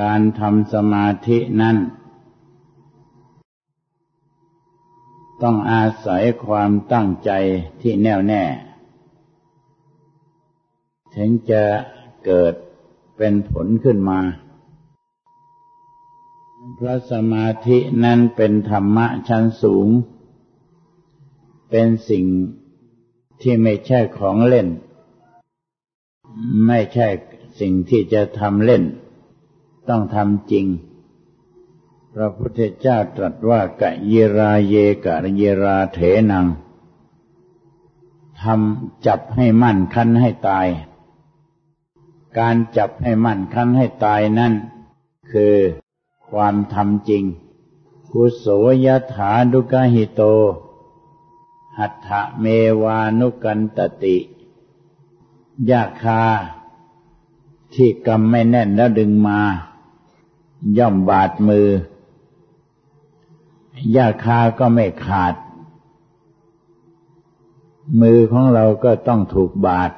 การทำสมาธินั้น ต้องอาศัยความตั้งใจที่แน่วแน่ ถึงจะเกิดเป็นผลขึ้นมาพระสมาธินั้นเป็นธรรมะชั้นสูง เป็นสิ่งที่ไม่ใช่ของเล่น ไม่ใช่สิ่งที่จะทำเล่น ต้องทำจริง พระพุทธเจ้าตรัสว่ากะเยราเยกะเยราเถนังทำจับให้มั่นคันให้ตาย การจับให้มั่นคันให้ตายนั่น คือความทำจริง กุโสยถาดุกหิโต หัตถเมวานุกันตติยาคาที่กำไม่แน่นแล้วดึงมา ย่อมบาดมือยาคาก็ไม่ขาด มือของเราก็ต้องถูกบาด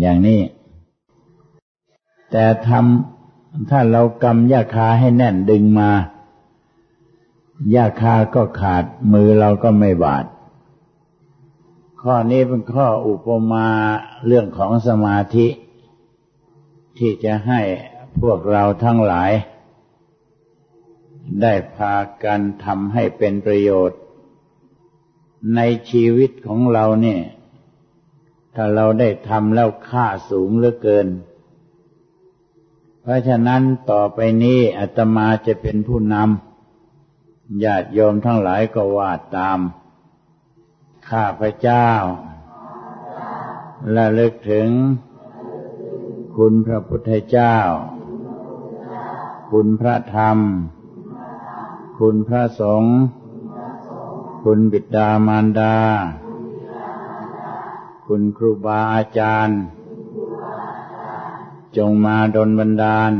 อย่างนี้ แต่ทำถ้าเรากำยาคาให้แน่นดึงมายาคาก็ขาด มือเราก็ไม่บาด ข้อนี้เป็นข้ออุปมาเรื่องของสมาธิ ที่จะให้ พวกเราทั้งหลาย ได้พากันทำให้เป็นประโยชน์ ในชีวิตของเราเนี่ย ถ้าเราได้ทำแล้วค่าสูงเหลือเกิน เพราะฉะนั้นต่อไปนี้อาตมาจะเป็นผู้นำญาติโยมทั้งหลายก็วาดตาม ข้าพเจ้าและลึกถึงคุณพระพุทธเจ้า คุณพระธรรม คุณพระสงฆ์ คุณบิดามารดา คุณครูบาอาจารย์ จงมาดลบันดาล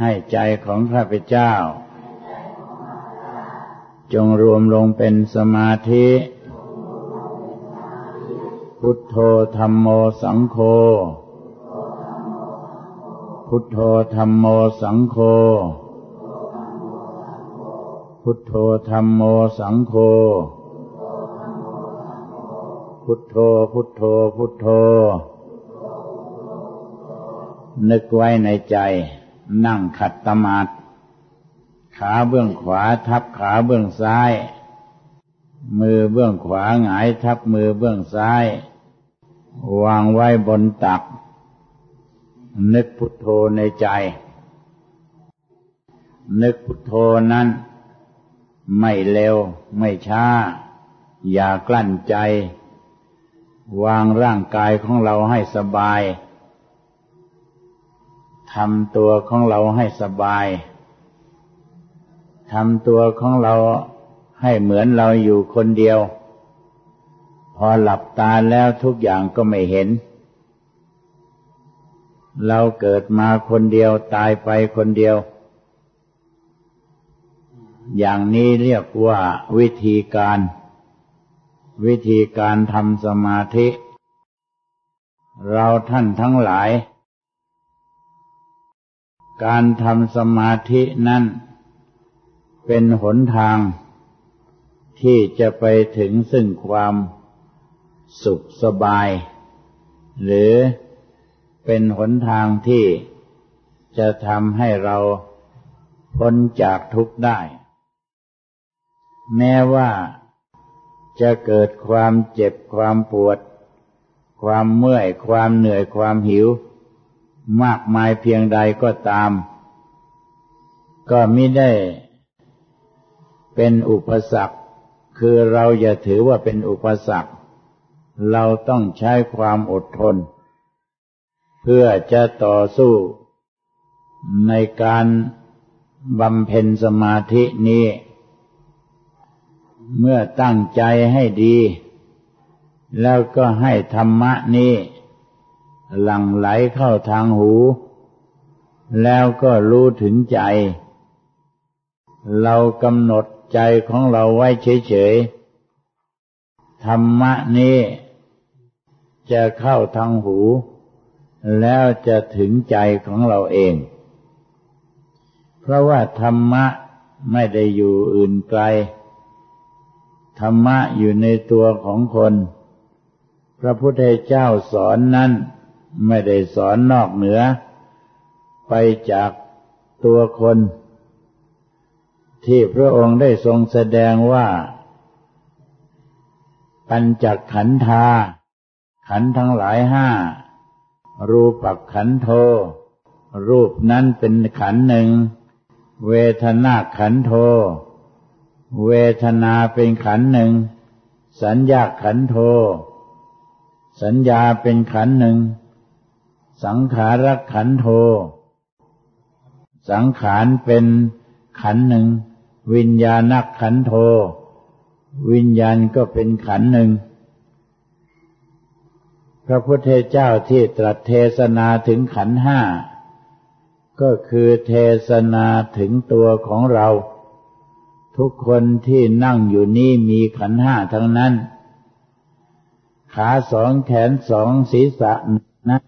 ให้ใจของข้าพเจ้า จงรวมลงเป็นสมาธิ พุทโธธรรมโมสังโฆ พุทโธธรรมโมสังโฆ พุทโธธรรมโมสังโฆ พุทโธพุทโธพุทโธ นึกไว้ในใจ นั่งขัดตมาดขาเบื้องขวาทับขาเบื้องซ้าย มือเบื้องขวาหงายทับมือเบื้องซ้าย วางไว้บนตัก นึกพุทโธในใจ นึกพุทโธนั้น ไม่เร็วไม่ช้า อย่ากลั้นใจ วางร่างกายของเราให้สบายทำตัวของเราให้สบายทำตัวของเราให้เหมือนเราอยู่คนเดียว พอหลับตาแล้วทุกอย่างก็ไม่เห็น เราเกิดมาคนเดียวตายไปคนเดียว อย่างนี้เรียกว่าวิธีการ วิธีการทำสมาธิ เราท่านทั้งหลาย การทำสมาธินั้นเป็นหนทางที่จะไปถึงซึ่งความสุขสบาย หรือ เป็นหนทางที่จะทำให้เราพ้นจากทุกข์ได้ แม้ว่าจะเกิดความเจ็บความปวด ความเมื่อยความเหนื่อยความหิว มากมายเพียงใดก็ตาม ก็ไม่ได้เป็นอุปสรรค คือเราอย่าถือว่าเป็นอุปสรรค เราต้องใช้ความอดทน เพื่อจะต่อสู้ในการบำเพ็ญสมาธินี้ เมื่อตั้งใจให้ดี แล้วก็ให้ธรรมะนี้หลั่งไหลเข้าทางหู แล้วก็รู้ถึงใจ เรากำหนดใจของเราไว้เฉยๆ ธรรมะนี้จะเข้าทางหู แล้วจะถึงใจของเราเอง เพราะว่าธรรมะไม่ได้อยู่อื่นไกล ธรรมะอยู่ในตัวของคน พระพุทธเจ้าสอนนั้นไม่ได้สอนนอกเหนือ ไปจากตัวคน ที่พระองค์ได้ทรงแสดงว่า ปัญจขันธาขันทั้งหลายห้า รูปขันโท รูปนั้นเป็นขันหนึ่ง เวทนาขันโท เวทนาเป็นขันหนึ่ง สัญญาขันโท สัญญาเป็นขันหนึ่ง สังขารขันโท สังขารเป็นขันหนึ่ง วิญญาณขันโท วิญญาณก็เป็นขันหนึ่ง พระพุทธเจ้าที่ตรัสเทศนาถึงขันห้า ก็คือเทศนาถึงตัวของเรา ทุกคนที่นั่งอยู่นี่มีขันห้าทั้งนั้น ขาสองแขนสองศีรษะนะ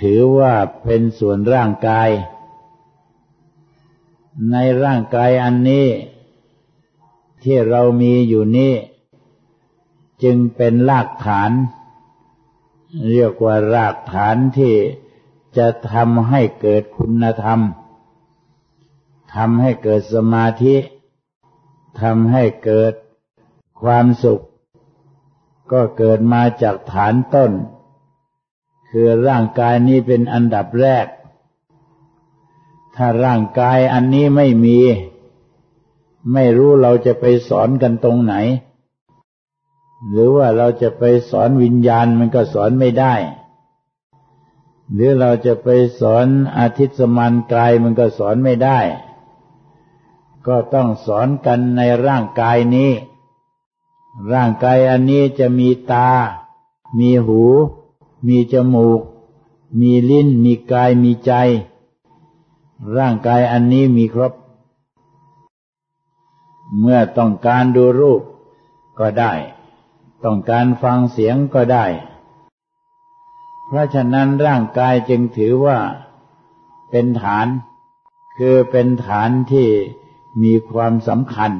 ถือว่าเป็นส่วนร่างกาย ในร่างกายอันนี้ ที่เรามีอยู่นี้ จึงเป็นรากฐาน เรียกว่ารากฐานที่จะทำให้เกิดคุณธรรมทำให้เกิดสมาธิทำให้เกิดความสุข ก็เกิดมาจากฐานต้น คือร่างกายนี้เป็นอันดับแรก ถ้าร่างกายอันนี้ไม่มี ไม่รู้เราจะไปสอนกันตรงไหน หรือว่าเราจะไปสอนวิญญาณมันก็สอนไม่ได้ หรือเราจะไปสอนอาทิตย์สมานกายมันก็สอนไม่ได้ ก็ต้องสอนกันในร่างกายนี้ ร่างกายอันนี้จะมีตา มีหู มีจมูก มีลิ้น มีกาย มีใจ ร่างกายอันนี้มีครบ เมื่อต้องการดูรูปก็ได้ ต้องการฟังเสียงก็ได้ เพราะฉะนั้นร่างกายจึงถือว่าเป็นฐาน คือเป็นฐานที่มีความสำคัญ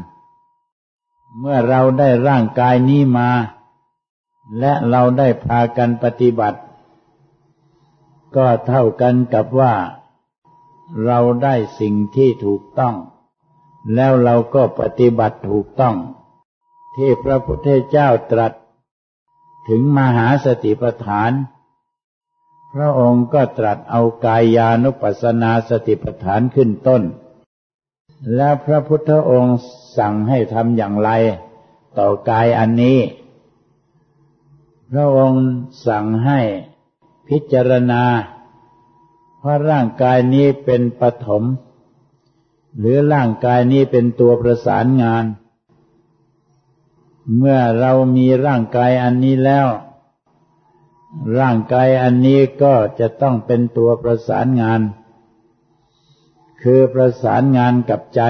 เมื่อเราได้ร่างกายนี้มา และเราได้พากันปฏิบัติ ก็เท่ากันกับว่า เราได้สิ่งที่ถูกต้อง แล้วเราก็ปฏิบัติถูกต้อง ที่พระพุทธเจ้าตรัส ถึงมหาสติปัฏฐาน พระองค์ก็ตรัสเอากายานุปัสสนาสติปัฏฐานขึ้นต้น และพระพุทธองค์สั่งให้ทำอย่างไร ต่อกายอันนี้ พระองค์สั่งให้พิจารณาว่าร่างกายนี้เป็นปฐมหรือร่างกายนี้เป็นตัวประสานงาน เมื่อเรามีร่างกายอันนี้แล้ว ร่างกายอันนี้ก็จะต้องเป็นตัวประสานงาน คือประสานงานกับใจ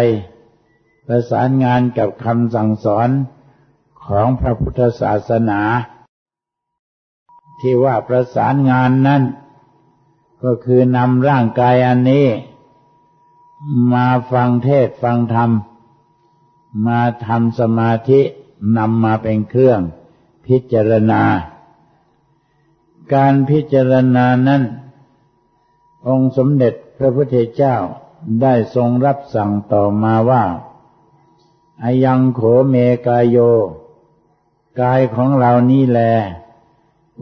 ประสานงานกับคำสั่งสอนของพระพุทธศาสนา ที่ว่าประสานงานนั้น ก็คือนำร่างกายอันนี้ มาฟังเทศฟังธรรม มาทำสมาธิ นำมาเป็นเครื่องพิจารณา การพิจารณานั้น องค์สมเด็จพระพุทธเจ้าได้ทรงรับสั่งต่อมาว่าอายังโขเมกายโย กายของเรานี่แล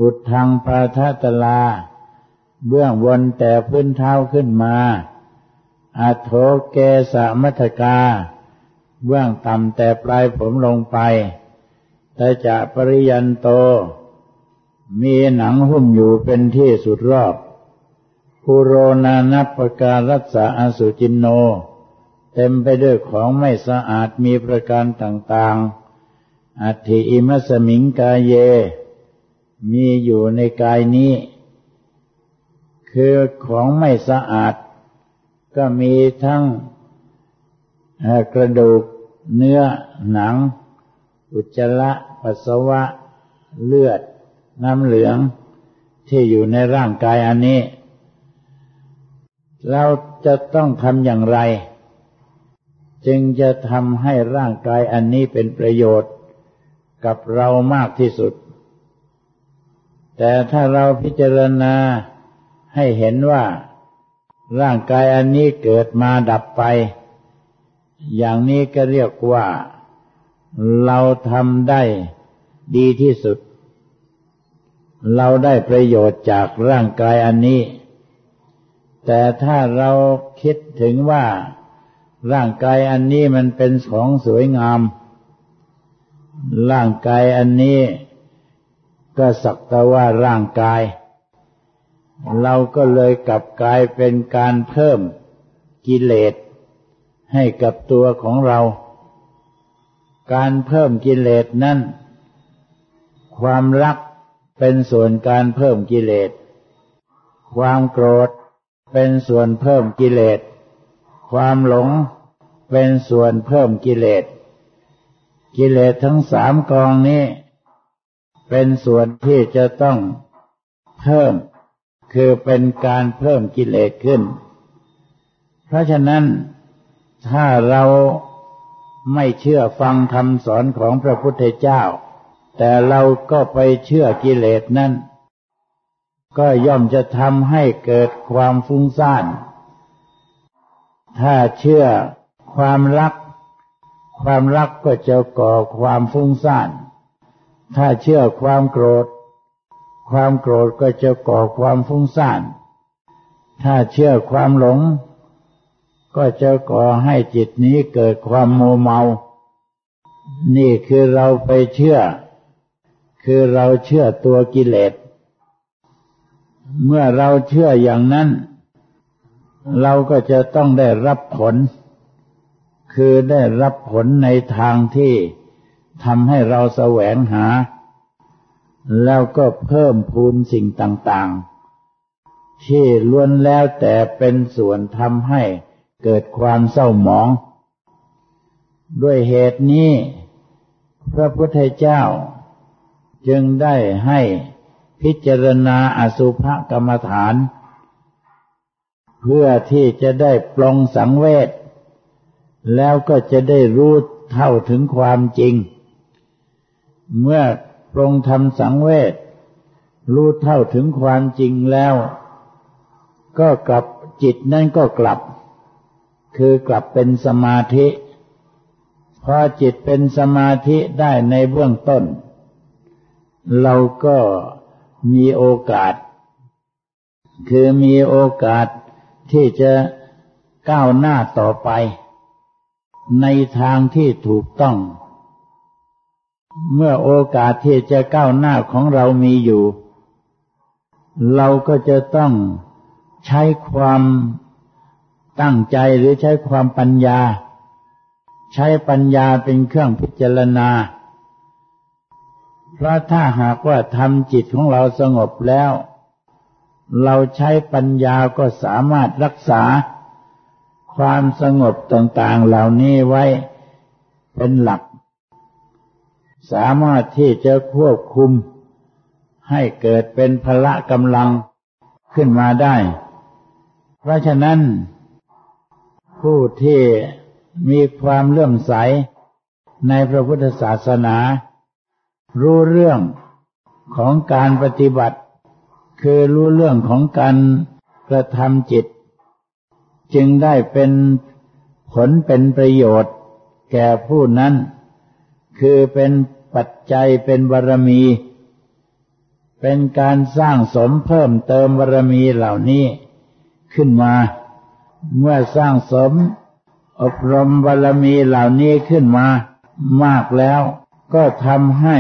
อุดทางปาทัตลา เบื้องบนแต่พื้นเท้าขึ้นมาอัโถเกสะมัทกา เบื้องต่ำแต่ปลายผมลงไปแต่จะปริยันโต มีหนังหุ้มอยู่เป็นที่สุดรอบภูโรนานัปการัสสะอสุจินโน เต็มไปด้วยของไม่สะอาดมีประการต่างๆ อัติอิมัสมิงกายเย มีอยู่ในกายนี้ คือของไม่สะอาด ก็มีทั้ง กระดูกเนื้อหนัง อุจจาระปัสสาวะ เลือด น้ำเหลืองที่อยู่ในร่างกายอันนี้ เราจะต้องทำอย่างไร จึงจะทำให้ร่างกายอันนี้เป็นประโยชน์กับเรามากที่สุด แต่ถ้าเราพิจารณาให้เห็นว่า ร่างกายอันนี้เกิดมาดับไป อย่างนี้ก็เรียกว่าเราทำได้ดีที่สุด เราได้ประโยชน์จากร่างกายอันนี้ แต่ถ้าเราคิดถึงว่าร่างกายอันนี้มันเป็นของสวยงาม ร่างกายอันนี้ก็สักแต่ว่าร่างกาย เราก็เลยกลับกลายเป็นการเพิ่มกิเลส ให้กับตัวของเรา การเพิ่มกิเลสนั้น ความรักเป็นส่วนการเพิ่มกิเลส ความโกรธเป็นส่วนเพิ่มกิเลส ความหลงเป็นส่วนเพิ่มกิเลส กิเลสทั้งสามกองนี้ เป็นส่วนที่จะต้องเพิ่ม คือเป็นการเพิ่มกิเลสขึ้น เพราะฉะนั้น ถ้าเราไม่เชื่อฟังคำสอนของพระพุทธเจ้า แต่เราก็ไปเชื่อกิเลสนั้น ก็ย่อมจะทำให้เกิดความฟุ้งซ่าน ถ้าเชื่อความรัก ความรักก็จะก่อความฟุ้งซ่าน ถ้าเชื่อความโกรธ ความโกรธก็จะก่อความฟุ้งซ่าน ถ้าเชื่อความหลง ก็จะก่อให้จิตนี้เกิดความโมเมา นี่คือเราไปเชื่อ คือเราเชื่อตัวกิเลส เมื่อเราเชื่ออย่างนั้น เราก็จะต้องได้รับผล คือได้รับผลในทางที่ทำให้เราแสวงหา แล้วก็เพิ่มพูนสิ่งต่าง ๆ ที่ล้วนแล้วแต่เป็นส่วนทำให้ เกิดความเศร้าหมอง ด้วยเหตุนี้ พระพุทธเจ้า จึงได้ให้พิจารณาอสุภกรรมฐาน เพื่อที่จะได้ปลงสังเวชแล้วก็จะได้รู้เท่าถึงความจริง เมื่อปรงทำสังเวชรู้เท่าถึงความจริงแล้ว ก็กลับจิตนั่นก็กลับ คือกลับเป็นสมาธิ พอจิตเป็นสมาธิได้ในเบื้องต้น เราก็มีโอกาส คือมีโอกาสที่จะก้าวหน้าต่อไป ในทางที่ถูกต้อง เมื่อโอกาสที่จะก้าวหน้าของเรามีอยู่ เราก็จะต้องใช้ความ ตั้งใจหรือใช้ความปัญญา ใช้ปัญญาเป็นเครื่องพิจารณา เพราะถ้าหากว่าทำจิตของเราสงบแล้ว เราใช้ปัญญาก็สามารถรักษา ความสงบต่างๆเหล่านี้ไว้เป็นหลัก สามารถที่จะควบคุมให้เกิดเป็นพละกำลังขึ้นมาได้ เพราะฉะนั้น ผู้ที่มีความเลื่อมใสในพระพุทธศาสนา รู้เรื่องของการปฏิบัติ คือรู้เรื่องของการกระทำจิต จึงได้เป็นผลเป็นประโยชน์แก่ผู้นั้น คือเป็นปัจจัยเป็นบารมี เป็นการสร้างสมเพิ่มเติมบารมีเหล่านี้ขึ้นมา เมื่อสร้างสม อบรมบารมีเหล่านี้ขึ้นมามากแล้ว ก็ทำให้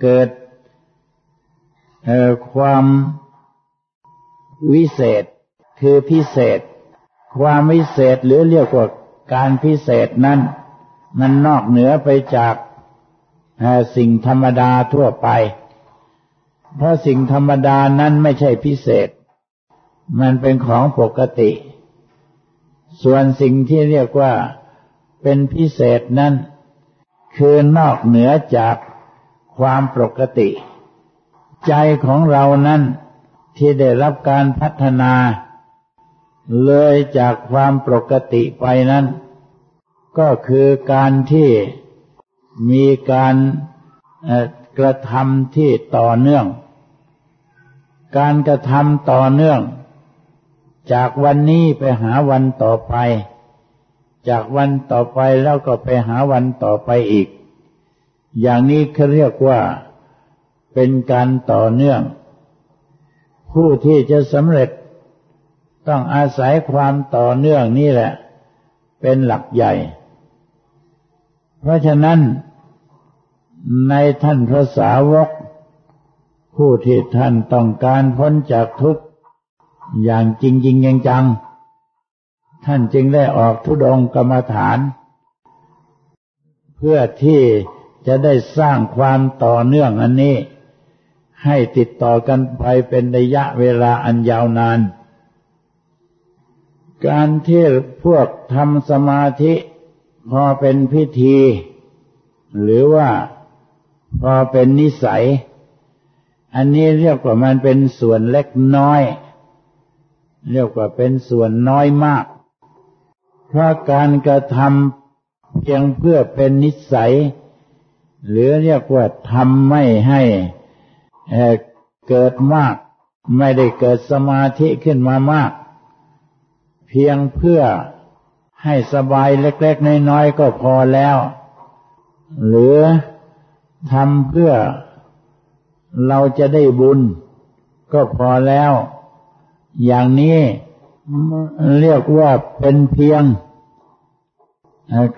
เกิดความวิเศษคือพิเศษ ความวิเศษหรือเรียกว่าการพิเศษนั้นมันนอกเหนือไปจากสิ่งธรรมดาทั่วไป เพราะสิ่งธรรมดานั้นไม่ใช่พิเศษ มันเป็นของปกติ ส่วนสิ่งที่เรียกว่าเป็นพิเศษนั้น คือนอกเหนือจากความปกติ ใจของเรานั้นที่ได้รับการพัฒนา เลยจากความปกติไปนั้น ก็คือการที่มีการกระทำที่ต่อเนื่อง การกระทำต่อเนื่อง จากวันนี้ไปหาวันต่อไป จากวันต่อไปแล้วก็ไปหาวันต่อไปอีก อย่างนี้เขาเรียกว่าเป็นการต่อเนื่อง ผู้ที่จะสำเร็จต้องอาศัยความต่อเนื่องนี่แหละ เป็นหลักใหญ่ เพราะฉะนั้นในท่านพระสาวก ผู้ที่ท่านต้องการพ้นจากทุกข์ อย่างจริงจริงยังจัง ท่านจึงได้ออกทุดงกรรมฐาน เพื่อที่จะได้สร้างความต่อเนื่องอันนี้ ให้ติดต่อกันไปเป็นระยะเวลาอันยาวนาน การที่พวกทำสมาธิพอเป็นพิธี หรือว่าพอเป็นนิสัย อันนี้เรียกว่ามันเป็นส่วนเล็กน้อย เรียกว่าเป็นส่วนน้อยมาก เพราะการกระทำเพียงเพื่อเป็นนิสัย หรือเรียกว่าทำไม่ให้เกิดมาก ไม่ได้เกิดสมาธิขึ้นมามาก เพียงเพื่อให้สบายเล็ก ๆ น้อย ๆ ก็พอแล้ว หรือทำเพื่อเราจะได้บุญก็พอแล้ว อย่างนี้เรียกว่าเป็นเพียง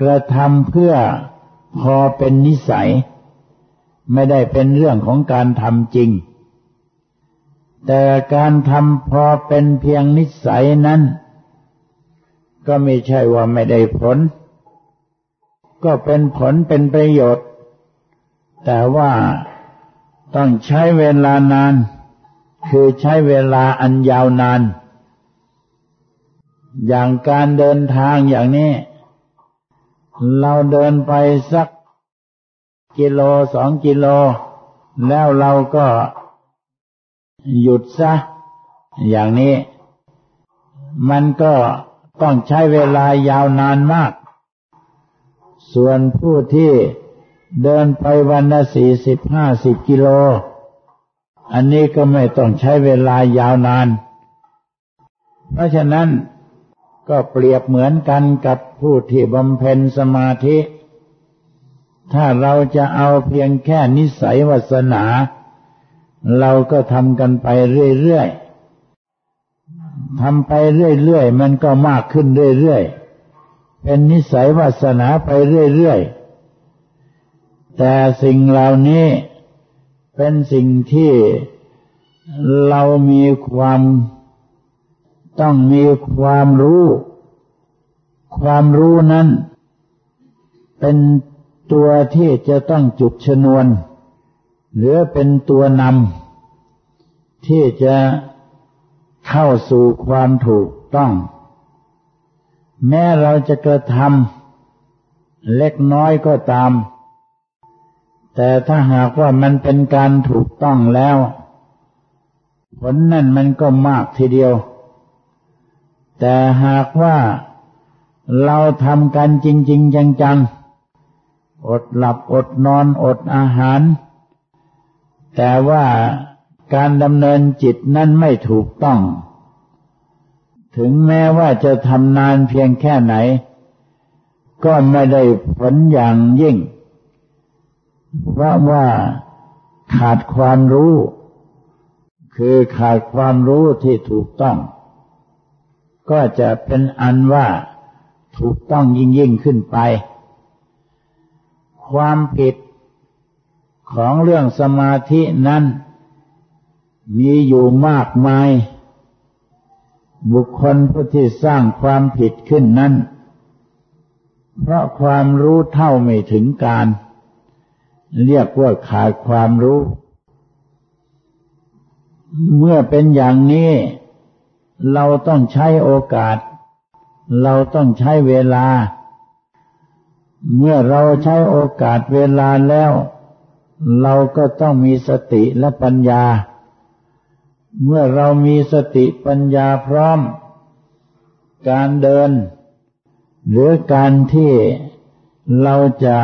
กระทำเพื่อพอเป็นนิสัย ไม่ได้เป็นเรื่องของการทำจริง แต่การทำพอเป็นเพียงนิสัยนั้น ก็ไม่ใช่ว่าไม่ได้ผล ก็เป็นผลเป็นประโยชน์ แต่ว่าต้องใช้เวลานาน คือใช้เวลาอันยาวนาน อย่างการเดินทางอย่างนี้ เราเดินไปสักกิโลสองกิโล แล้วเราก็หยุดซะ อย่างนี้ มันก็ต้องใช้เวลายาวนานมาก ส่วนผู้ที่เดินไปวันละสี่สิบห้าสิบกิโล อันนี้ก็ไม่ต้องใช้เวลายาวนาน เพราะฉะนั้นก็เปรียบเหมือนกันกับผู้ที่บำเพ็ญสมาธิ ถ้าเราจะเอาเพียงแค่นิสัยวาสนา เราก็ทำกันไปเรื่อยๆทำไปเรื่อยๆมันก็มากขึ้นเรื่อยๆ เป็นนิสัยวาสนาไปเรื่อยๆ แต่สิ่งเหล่านี้ เป็นสิ่งที่เรามีความต้องมีความรู้ ความรู้นั้น เป็นตัวที่จะต้องจุดชนวน หรือเป็นตัวนำที่จะเข้าสู่ความถูกต้อง แม้เราจะกระทำเล็กน้อยก็ตาม แต่ถ้าหากว่ามันเป็นการถูกต้องแล้ว ผลนั่นมันก็มากทีเดียว แต่หากว่าเราทำกันจริง ๆ จังๆ อดหลับอดนอนอดอาหาร แต่ว่าการดำเนินจิตนั้นไม่ถูกต้อง ถึงแม้ว่าจะทำนานเพียงแค่ไหน ก็ไม่ได้ผลอย่างยิ่ง เพราะว่าขาดความรู้ คือขาดความรู้ที่ถูกต้อง ก็จะเป็นอันว่าถูกต้องยิ่งยิ่งขึ้นไป ความผิดของเรื่องสมาธินั้น มีอยู่มากมาย บุคคลผู้ที่สร้างความผิดขึ้นนั้น เพราะความรู้เท่าไม่ถึงการ เรียกว่าขาดความรู้ เมื่อเป็นอย่างนี้ เราต้องใช้โอกาส เราต้องใช้เวลา เมื่อเราใช้โอกาสเวลาแล้ว เราก็ต้องมีสติและปัญญา เมื่อเรามีสติปัญญาพร้อม การเดิน หรือการที่เราจะ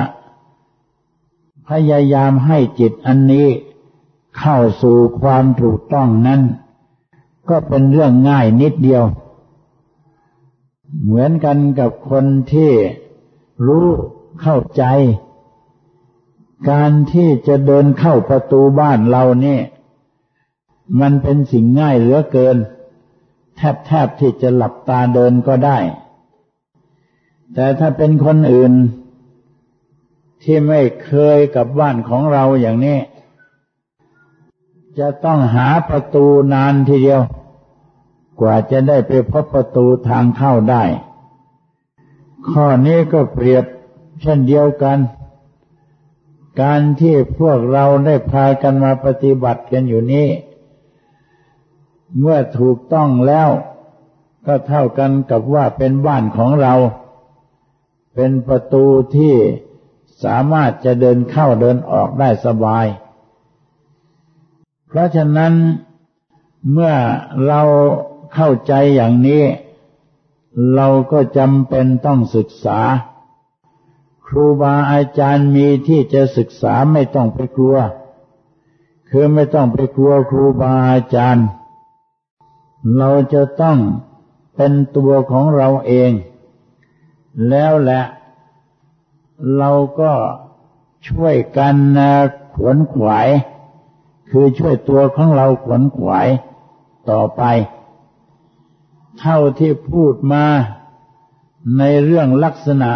พยายามให้จิตอันนี้เข้าสู่ความถูกต้องนั้น ก็เป็นเรื่องง่ายนิดเดียว เหมือนกันกับคนที่รู้เข้าใจ การที่จะเดินเข้าประตูบ้านเราเนี่ย มันเป็นสิ่งง่ายเหลือเกิน แทบแทบที่จะหลับตาเดินก็ได้ แต่ถ้าเป็นคนอื่น ที่ไม่เคยกับบ้านของเราอย่างนี้ จะต้องหาประตูนานทีเดียว กว่าจะได้ไปพบประตูทางเข้าได้ ข้อนี้ก็เปรียบเช่นเดียวกัน การที่พวกเราได้พากันมาปฏิบัติกันอยู่นี้ เมื่อถูกต้องแล้วก็เท่ากันกับว่าเป็นบ้านของเรา เป็นประตูที่ สามารถจะเดินเข้าเดินออกได้สบาย เพราะฉะนั้นเมื่อเราเข้าใจอย่างนี้ เราก็จำเป็นต้องศึกษา ครูบาอาจารย์มีที่จะศึกษาไม่ต้องไปกลัว คือไม่ต้องไปกลัวครูบาอาจารย์ เราจะต้องเป็นตัวของเราเอง แล้วแหละ เราก็ช่วยกันขวนขวาย คือช่วยตัวของเราขวนขวายต่อไป เท่าที่พูดมาในเรื่องลักษณะ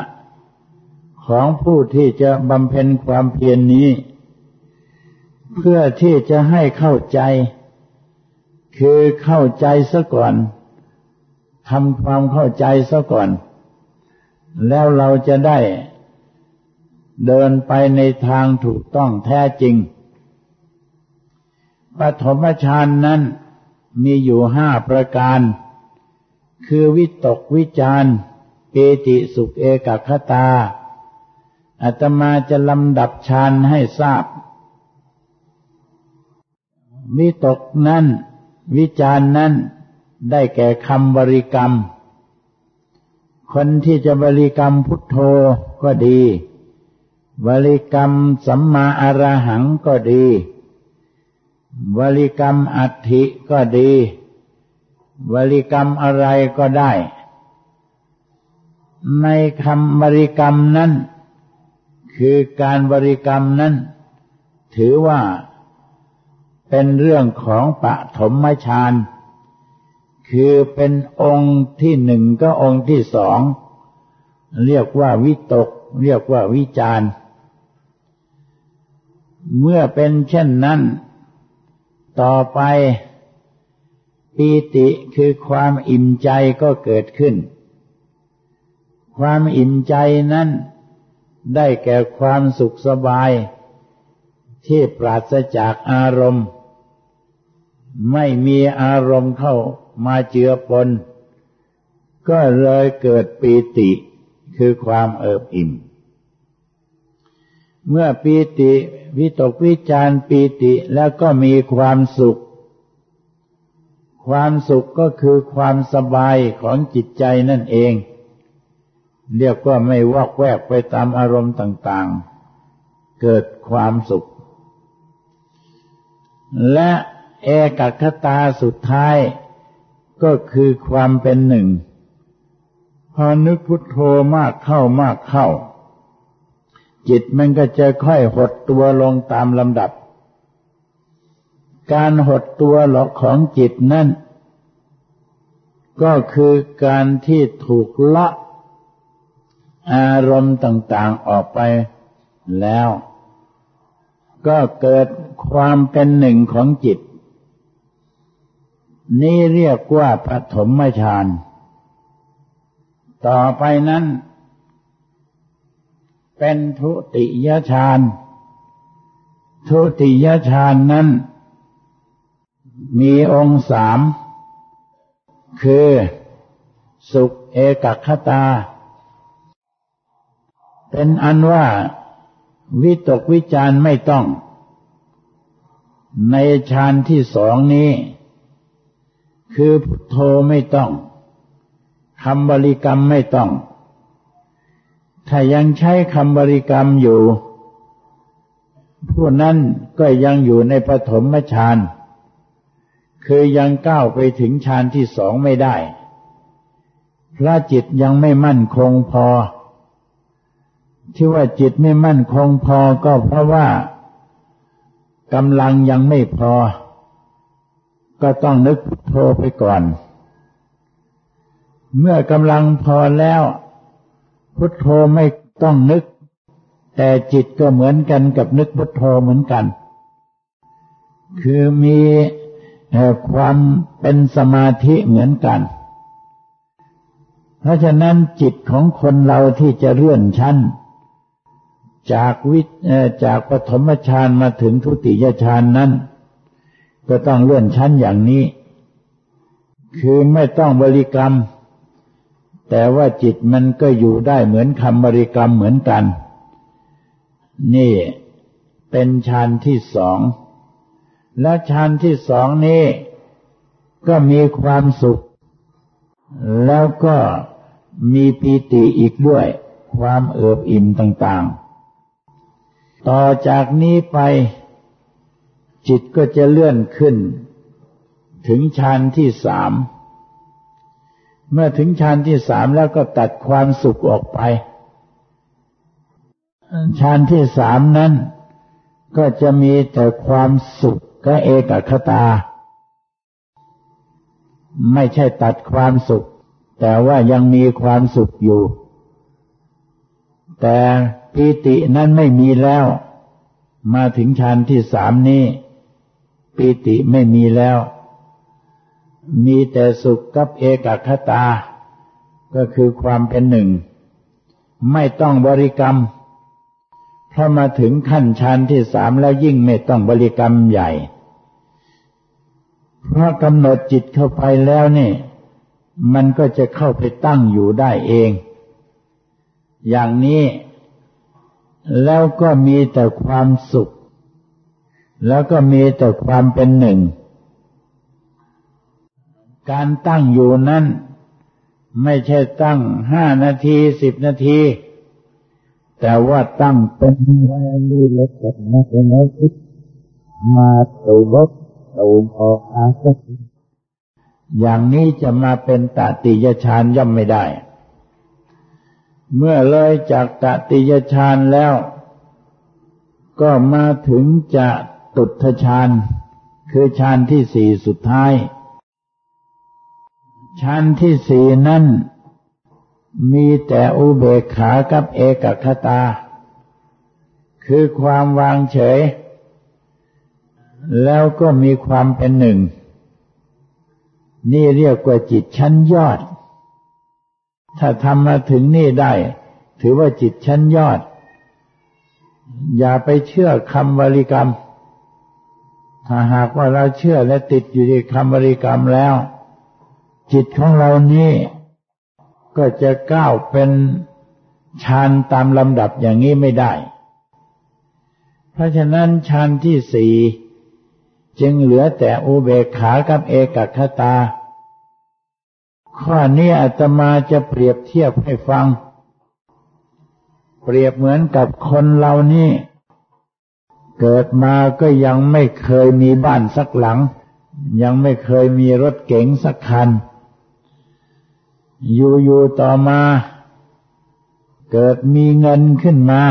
ของผู้ที่จะบำเพ็ญความเพียรนนี้ เพื่อที่จะให้เข้าใจ คือเข้าใจซะก่อนทำความเข้าใจซะก่อน แล้วเราจะได้ เดินไปในทางถูกต้องแท้จริง ปฐมฌานนั้นมีอยู่ห้าประการ คือวิตกวิจารเปติสุขเอกคตาอาตมาจะลำดับฌานให้ทราบ วิตกนั้น วิจารนั้นได้แก่คำบริกรรม คนที่จะบริกรรมพุทโธก็ดี บริกรรมสัมมาอรหังก็ดีบริกรรมอัติก็ดีบริกรรมอะไรก็ได้ ในคำบริกรรมนั้น คือการบริกรรมนั้น ถือว่าเป็นเรื่องของปฐมฌานคือเป็นองค์ที่หนึ่งก็องค์ที่สอง เรียกว่าวิตก เรียกว่าวิจาร เมื่อเป็นเช่นนั้น ต่อไปปีติคือความอิ่มใจก็เกิดขึ้น ความอิ่มใจนั้นได้แก่ความสุขสบาย ที่ปราศจากอารมณ์ ไม่มีอารมณ์เข้ามาเจือปน ก็เลยเกิดปีติคือความเอิบอิ่ม เมื่อปีติวิตกวิจารปีติแล้วก็มีความสุข ความสุขก็คือความสบายของจิตใจนั่นเอง เรียกว่าไม่วอกแวกไปตามอารมณ์ต่าง ๆ เกิดความสุข และเอกคตาสุดท้ายก็คือความเป็นหนึ่ง พอนึกพุทโธมากเข้ามากเข้า จิตมันก็จะค่อยหดตัวลงตามลำดับ การหดตัวหลอกของจิตนั่น ก็คือการที่ถูกละอารมณ์ต่างๆออกไปแล้ว ก็เกิดความเป็นหนึ่งของจิต นี้เรียกว่าปฐมฌานต่อไปนั้น เป็นทุติยฌาน ทุติยฌานนั้น มีองค์สาม คือสุขเอกคตา เป็นอันว่าวิตกวิจารไม่ต้อง ในฌานที่สองนี้ คือพุทโธไม่ต้องคำบริกรรมไม่ต้อง ถ้ายังใช้คำบริกรรมอยู่ ผู้นั้นก็ยังอยู่ในปฐมฌานคือยังก้าวไปถึงฌานที่สองไม่ได้พระจิตยังไม่มั่นคงพอ ที่ว่าจิตไม่มั่นคงพอก็เพราะว่ากำลังยังไม่พอ ก็ต้องนึกพุทโธไปก่อน เมื่อกำลังพอแล้ว พุทโธไม่ต้องนึก แต่จิตก็เหมือนกันกับนึกพุทโธเหมือนกัน คือมีความเป็นสมาธิเหมือนกัน เพราะฉะนั้นจิตของคนเราที่จะเลื่อนชั้น จากวิจากปฐมฌานมาถึงทุติยฌานนั้น ก็ต้องเลื่อนชั้นอย่างนี้ คือไม่ต้องบริกรรม แต่ว่าจิตมันก็อยู่ได้เหมือนคำบริกรรมเหมือนกัน นี่เป็นฌานที่สอง และฌานที่สองนี้ก็มีความสุข แล้วก็มีปีติอีกด้วย ความเอิบอิ่มต่างๆ ต่อจากนี้ไป จิตก็จะเลื่อนขึ้น ถึงฌานที่สาม เมื่อถึงฌานที่สามแล้วก็ตัดความสุขออกไปฌานที่สามนั้น ก็จะมีแต่ความสุขก็เอกคตา ไม่ใช่ตัดความสุข แต่ว่ายังมีความสุขอยู่ แต่ปีตินั้นไม่มีแล้ว มาถึงชั้นที่สามนี้ปีติไม่มีแล้ว มีแต่สุขกับเอกคตา ก็คือความเป็นหนึ่ง ไม่ต้องบริกรรมถ้ามาถึงขั้นชั้นที่สามแล้วยิ่งไม่ต้องบริกรรมใหญ่ เพราะกำหนดจิตเข้าไปแล้วนี่มันก็จะเข้าไปตั้งอยู่ได้เอง อย่างนี้แล้วก็มีแต่ความสุข แล้วก็มีแต่ความเป็นหนึ่ง การตั้งอยู่นั้น ไม่ใช่ตั้งห้านาทีสิบนาที แต่ว่าตั้งเป็นแรงดูเล็กกับนักเล็กมาตูบกตูออกอาสักอย่างนี้จะมาเป็นตติยฌานย่อมไม่ได้ เมื่อเลยจากตติยฌานแล้ว ก็มาถึงจะตุทฌานคือฌานที่สี่สุดท้าย ฌานที่สี่นั้นมีแต่อุเบกขากับเอกคตา คือความวางเฉย แล้วก็มีความเป็นหนึ่ง นี่เรียกว่าจิตชั้นยอด ถ้าทำมาถึงนี่ได้ ถือว่าจิตชั้นยอด อย่าไปเชื่อคำบริกรรม ถ้าหากว่าเราเชื่อและติดอยู่ในคำบริกรรมแล้ว จิตของเรานี้ก็จะก้าวเป็นฌานตามลำดับอย่างนี้ไม่ได้ เพราะฉะนั้นฌานที่สี่จึงเหลือแต่อุเบกขากับเอกคตา ข้อนี้อาตมาจะเปรียบเทียบให้ฟัง เปรียบเหมือนกับคนเรานี่เกิดมาก็ยังไม่เคยมีบ้านสักหลัง ยังไม่เคยมีรถเก๋งสักคัน อยู่ๆต่อมา เกิดมีเงินขึ้นมา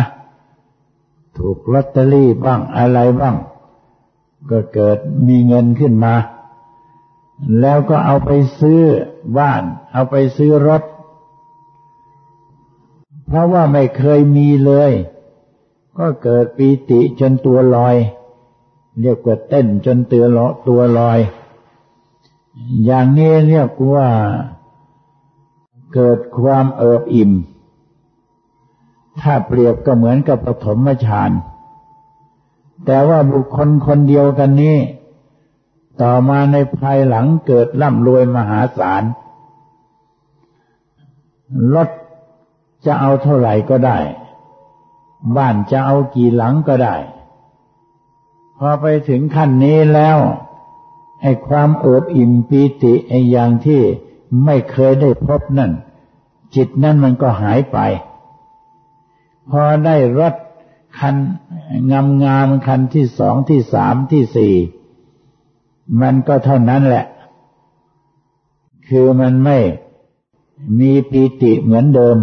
ถูกลอตเตอรี่บ้างอะไรบ้าง ก็เกิดมีเงินขึ้นมา แล้วก็เอาไปซื้อบ้าน เอาไปซื้อรถ เพราะว่าไม่เคยมีเลย ก็เกิดปีติจนตัวลอย เรียกว่าเต้นจนเตือตัวลอย อย่างนี้เรียกว่า เกิดความเอิบอิ่ม ถ้าเปรียบก็เหมือนกับปฐมฌาน แต่ว่าบุคคลคนเดียวกันนี้ ต่อมาในภายหลังเกิดร่ำรวยมหาศาลรถจะเอาเท่าไหร่ก็ได้ บ้านจะเอากี่หลังก็ได้ พอไปถึงขั้นนี้แล้วไอ้ความเอิบอิ่มปีติไอ้อย่างที่ ไม่เคยได้พบนั่น จิตนั่นมันก็หายไป พอได้รถคันงามงามคันที่สองที่สามที่สี่มันก็เท่านั้นแหละ คือมันไม่มีปีติเหมือนเดิม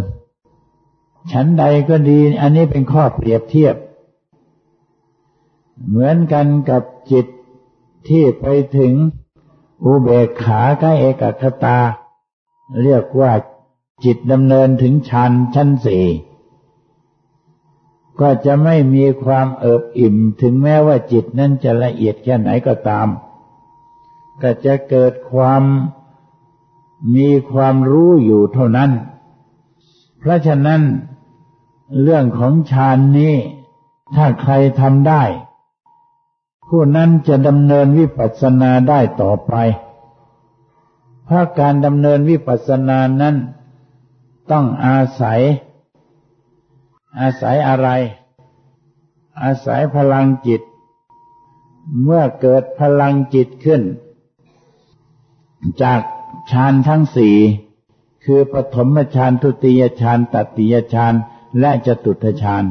ฉันใดก็ดี อันนี้เป็นข้อเปรียบเทียบ เหมือนกันกับจิตที่ไปถึง อุเบกขาใกล้เอกคตา เรียกว่าจิตดำเนินถึงชั้นชั้นสี่ก็จะไม่มีความเอิบอิ่มถึงแม้ว่าจิตนั้นจะละเอียดแค่ไหนก็ตาม ก็จะเกิดความมีความรู้อยู่เท่านั้น เพราะฉะนั้นเรื่องของฌานนี้ ถ้าใครทำได้ ผู้นั้นจะดำเนินวิปัสสนาได้ต่อไป เพราะการดำเนินวิปัสสนานั้น ต้องอาศัย อาศัยอะไร อาศัยพลังจิต เมื่อเกิดพลังจิตขึ้น จากฌานทั้งสี่คือปฐมฌานทุติยฌานตติยฌานและจตุตฌาน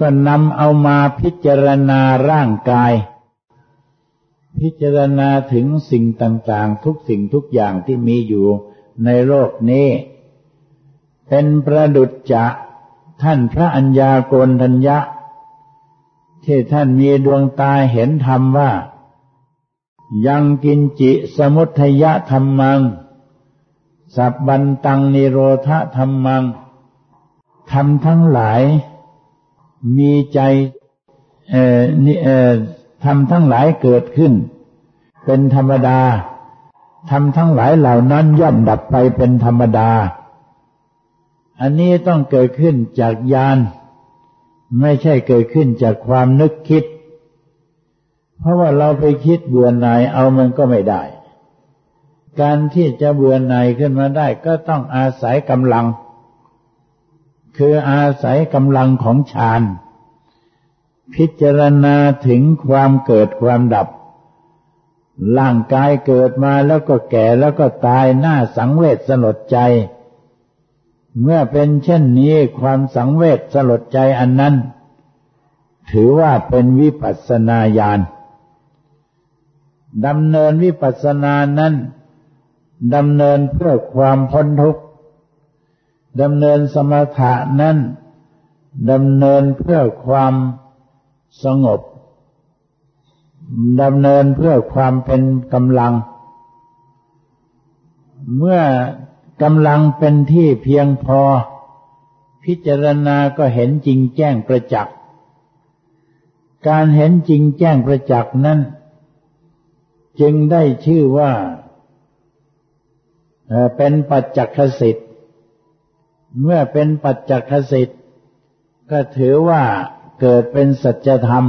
ก็นำเอามาพิจารณาร่างกาย พิจารณาถึงสิ่งต่างๆ ทุกสิ่งทุกอย่างที่มีอยู่ในโลกนี้ เป็นประดุจจะท่านพระัญญาโกณทัญญะ ที่ท่านมีดวงตาเห็นธรรมว่า ยังกินจิสมุทยะธรรมัง สับบันตังนิโรธธรรมังทำทั้งหลาย มีใจทำทั้งหลายเกิดขึ้น เป็นธรรมดาทำทั้งหลายเหล่านั้นย่อมดับไปเป็นธรรมดา อันนี้ต้องเกิดขึ้นจากญาณไม่ใช่เกิดขึ้นจากความนึกคิด เพราะว่าเราไปคิดเบื่อหน่ายเอามันก็ไม่ได้ การที่จะเบื่อหน่ายขึ้นมาได้ ก็ต้องอาศัยกำลัง คืออาศัยกำลังของฌาน พิจารณาถึงความเกิดความดับ ร่างกายเกิดมาแล้วก็แก่แล้วก็ตายหน้าสังเวชสลดใจ เมื่อเป็นเช่นนี้ความสังเวชสลดใจอันนั้น ถือว่าเป็นวิปัสสนาญาณดำเนินวิปัสสนานั้นดำเนินเพื่อความพ้นทุกข์ ดำเนินสมถะนั้นดำเนินเพื่อความสงบดำเนินเพื่อความเป็นกำลัง เมื่อกำลังเป็นที่เพียงพอ พิจารณาก็เห็นจริงแจ้งประจักษ์ การเห็นจริงแจ้งประจักษ์นั้น จึงได้ชื่อว่าเป็นปัจจักขสิทธิ เมื่อเป็นปัจจักขสิทธิ์ก็ถือว่าเกิดเป็นสัจธรรม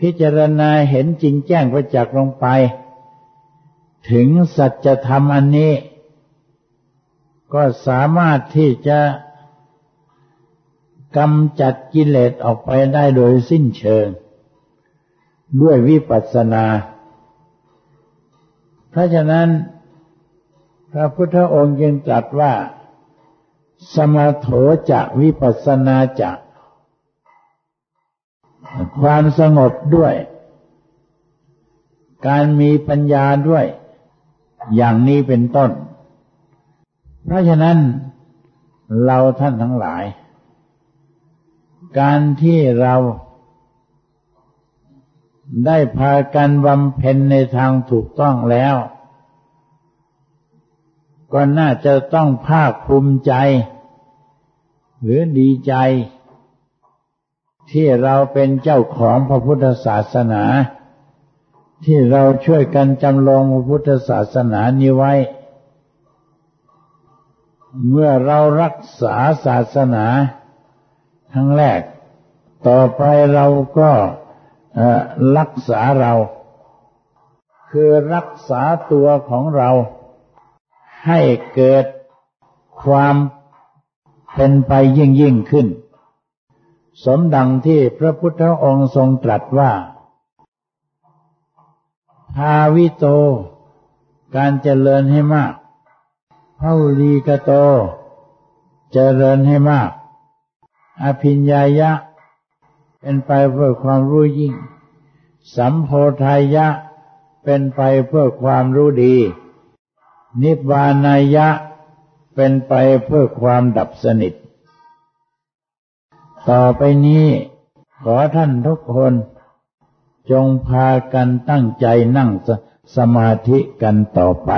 พิจารณาเห็นจริงแจ้งประจักษ์ลงไป ถึงสัจธรรมอันนี้ ก็สามารถที่จะกำจัดกิเลสออกไปได้โดยสิ้นเชิง ด้วยวิปัสสนา เพราะฉะนั้น พระพุทธองค์ยังตรัสว่า สมาโถจะวิปัสนาจะความสงบด้วย การมีปัญญาด้วย อย่างนี้เป็นต้น เพราะฉะนั้นเราท่านทั้งหลาย การที่เราได้พากันบำเพ็ญในทางถูกต้องแล้ว ก็น่าจะต้องภาคภูมิใจ หรือดีใจ ที่เราเป็นเจ้าของพระพุทธศาสนา ที่เราช่วยกันจำลองพระพุทธศาสนานี้ไว้ เมื่อเรารักษาศาสนาทั้งแรก ต่อไปเราก็รักษาเรา คือรักษาตัวของเราให้เกิดความ เป็นไปยิ่งยิ่งขึ้น สมดังที่พระพุทธองค์ทรงตรัสว่า ภาวิโต การเจริญให้มากภาลีกโต เจริญให้มาก อภิญญายะ เป็นไปเพื่อความรู้ยิ่ง สัมโพธายะ เป็นไปเพื่อความรู้ดี นิบานายะ เป็นไปเพื่อความดับสนิท ต่อไปนี้ขอท่านทุกคนจงพากันตั้งใจนั่งสสมาธิกันต่อไป